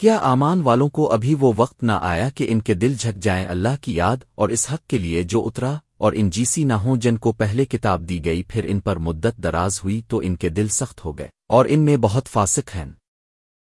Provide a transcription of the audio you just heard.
کیا آمان والوں کو ابھی وہ وقت نہ آیا کہ ان کے دل جھک جائیں اللہ کی یاد اور اس حق کے لیے جو اترا اور ان جیسی نہ ہوں جن کو پہلے کتاب دی گئی پھر ان پر مدت دراز ہوئی تو ان کے دل سخت ہو گئے اور ان میں بہت فاسق ہیں۔